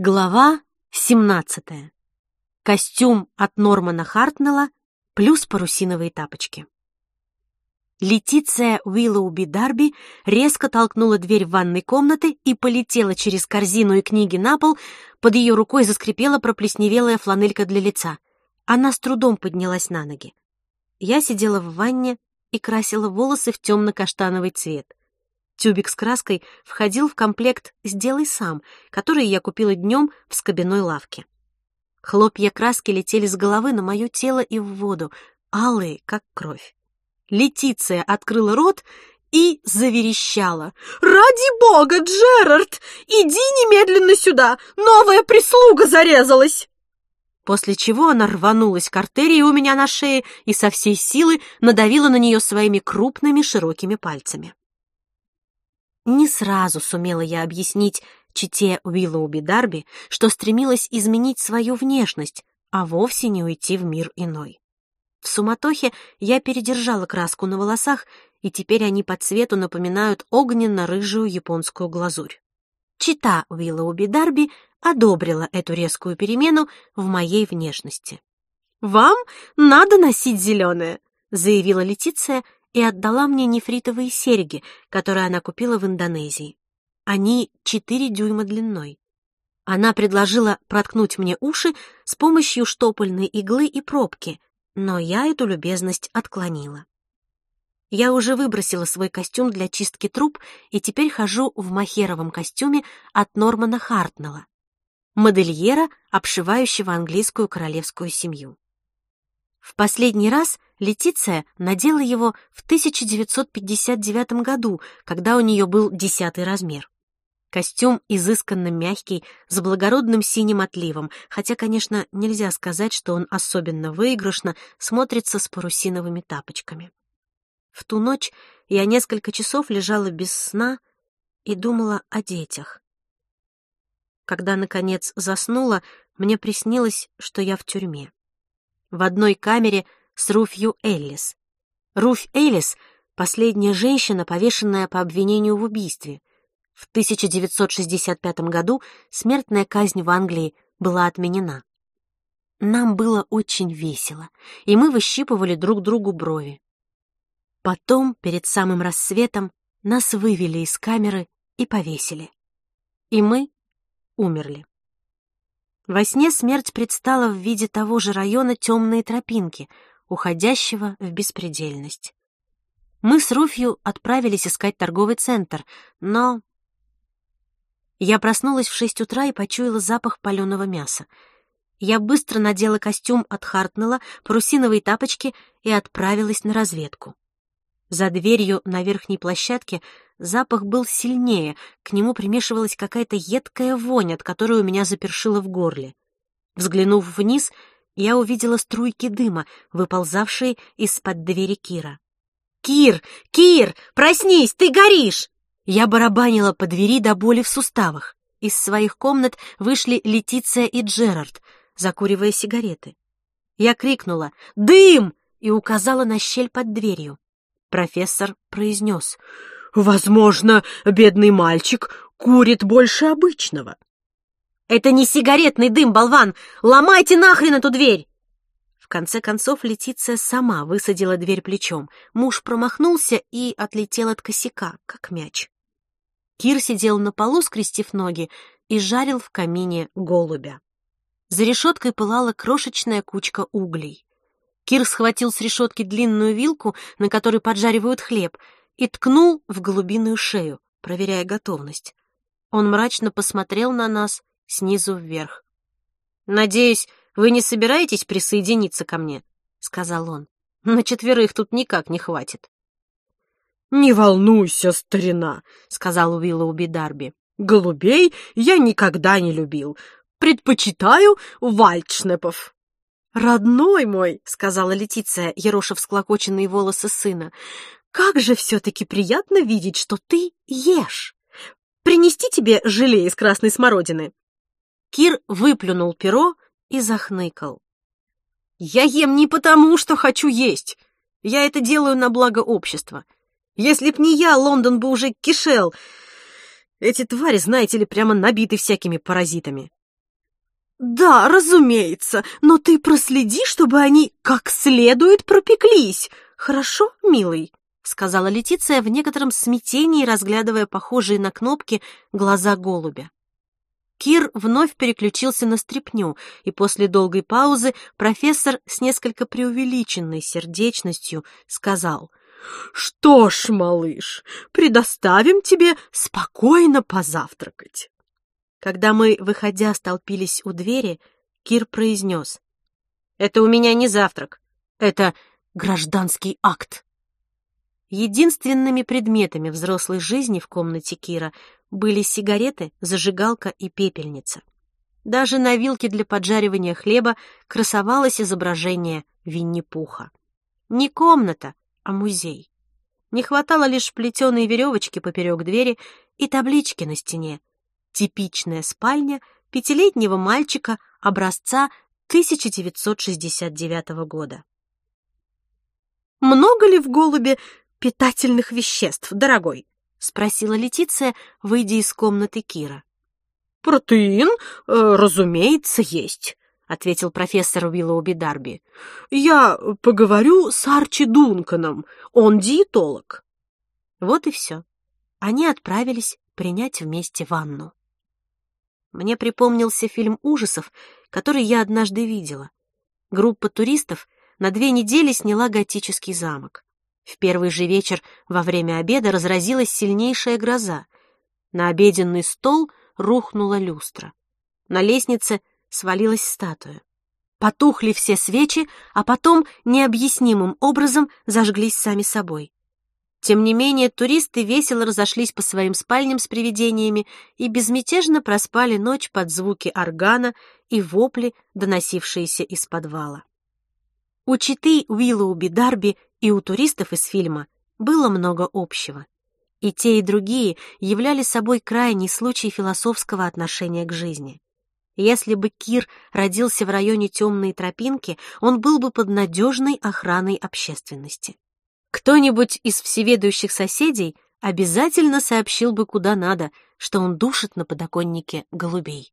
Глава 17. Костюм от Нормана Хартнелла плюс парусиновые тапочки. Летиция Уиллоуби Дарби резко толкнула дверь в ванной комнаты и полетела через корзину и книги на пол, под ее рукой заскрипела проплесневелая фланелька для лица. Она с трудом поднялась на ноги. Я сидела в ванне и красила волосы в темно-каштановый цвет. Тюбик с краской входил в комплект «Сделай сам», который я купила днем в скобяной лавке. Хлопья краски летели с головы на мое тело и в воду, алые, как кровь. Летиция открыла рот и заверещала. «Ради бога, Джерард! Иди немедленно сюда! Новая прислуга зарезалась!» После чего она рванулась к артерии у меня на шее и со всей силы надавила на нее своими крупными широкими пальцами. Не сразу сумела я объяснить чите Уиллоуби Дарби, что стремилась изменить свою внешность, а вовсе не уйти в мир иной. В суматохе я передержала краску на волосах, и теперь они по цвету напоминают огненно-рыжую японскую глазурь. Чита Уиллоуби Дарби одобрила эту резкую перемену в моей внешности. «Вам надо носить зеленое», — заявила Летиция, и отдала мне нефритовые серьги, которые она купила в Индонезии. Они четыре дюйма длиной. Она предложила проткнуть мне уши с помощью штопольной иглы и пробки, но я эту любезность отклонила. Я уже выбросила свой костюм для чистки труб и теперь хожу в махеровом костюме от Нормана Хартнелла, модельера, обшивающего английскую королевскую семью. В последний раз Летиция надела его в 1959 году, когда у нее был десятый размер. Костюм изысканно мягкий, с благородным синим отливом, хотя, конечно, нельзя сказать, что он особенно выигрышно смотрится с парусиновыми тапочками. В ту ночь я несколько часов лежала без сна и думала о детях. Когда, наконец, заснула, мне приснилось, что я в тюрьме в одной камере с Руфью Эллис. Руфь Эллис — последняя женщина, повешенная по обвинению в убийстве. В 1965 году смертная казнь в Англии была отменена. Нам было очень весело, и мы выщипывали друг другу брови. Потом, перед самым рассветом, нас вывели из камеры и повесили. И мы умерли. Во сне смерть предстала в виде того же района темной тропинки, уходящего в беспредельность. Мы с Руфью отправились искать торговый центр, но... Я проснулась в шесть утра и почуяла запах паленого мяса. Я быстро надела костюм от Хартнелла, парусиновые тапочки и отправилась на разведку. За дверью на верхней площадке запах был сильнее, к нему примешивалась какая-то едкая вонь, от которой у меня запершило в горле. Взглянув вниз, я увидела струйки дыма, выползавшие из-под двери Кира. «Кир! Кир! Проснись! Ты горишь!» Я барабанила по двери до боли в суставах. Из своих комнат вышли Летиция и Джерард, закуривая сигареты. Я крикнула «Дым!» и указала на щель под дверью. Профессор произнес. «Возможно, бедный мальчик курит больше обычного». «Это не сигаретный дым, болван! Ломайте нахрен эту дверь!» В конце концов Летиция сама высадила дверь плечом. Муж промахнулся и отлетел от косяка, как мяч. Кир сидел на полу, скрестив ноги, и жарил в камине голубя. За решеткой пылала крошечная кучка углей. Кир схватил с решетки длинную вилку, на которой поджаривают хлеб, и ткнул в голубиную шею, проверяя готовность. Он мрачно посмотрел на нас снизу вверх. «Надеюсь, вы не собираетесь присоединиться ко мне?» — сказал он. «На четверых тут никак не хватит». «Не волнуйся, старина», — сказал Уиллоуби Дарби. «Голубей я никогда не любил. Предпочитаю вальдшнепов». «Родной мой», — сказала Летиция, ероша всклокоченные волосы сына, «как же все-таки приятно видеть, что ты ешь! Принести тебе желе из красной смородины?» Кир выплюнул перо и захныкал. «Я ем не потому, что хочу есть. Я это делаю на благо общества. Если б не я, Лондон бы уже кишел. Эти твари, знаете ли, прямо набиты всякими паразитами. «Да, разумеется, но ты проследи, чтобы они как следует пропеклись. Хорошо, милый?» — сказала Летиция в некотором смятении, разглядывая похожие на кнопки глаза голубя. Кир вновь переключился на стряпню, и после долгой паузы профессор с несколько преувеличенной сердечностью сказал «Что ж, малыш, предоставим тебе спокойно позавтракать». Когда мы, выходя, столпились у двери, Кир произнес «Это у меня не завтрак, это гражданский акт». Единственными предметами взрослой жизни в комнате Кира были сигареты, зажигалка и пепельница. Даже на вилке для поджаривания хлеба красовалось изображение Винни-Пуха. Не комната, а музей. Не хватало лишь плетеной веревочки поперек двери и таблички на стене. Типичная спальня пятилетнего мальчика образца 1969 года. Много ли в голубе питательных веществ, дорогой? — спросила Летиция, выйдя из комнаты Кира. «Протеин, э, разумеется, есть», — ответил профессор Уиллоуби Дарби. «Я поговорю с Арчи Дунканом, он диетолог». Вот и все. Они отправились принять вместе ванну. Мне припомнился фильм ужасов, который я однажды видела. Группа туристов на две недели сняла готический замок. В первый же вечер во время обеда разразилась сильнейшая гроза. На обеденный стол рухнула люстра. На лестнице свалилась статуя. Потухли все свечи, а потом необъяснимым образом зажглись сами собой. Тем не менее, туристы весело разошлись по своим спальням с привидениями и безмятежно проспали ночь под звуки органа и вопли, доносившиеся из подвала. У читы Уиллоуби Дарби и у туристов из фильма было много общего. И те, и другие являли собой крайний случай философского отношения к жизни. Если бы Кир родился в районе темной тропинки, он был бы под надежной охраной общественности. Кто-нибудь из всеведущих соседей обязательно сообщил бы куда надо, что он душит на подоконнике голубей.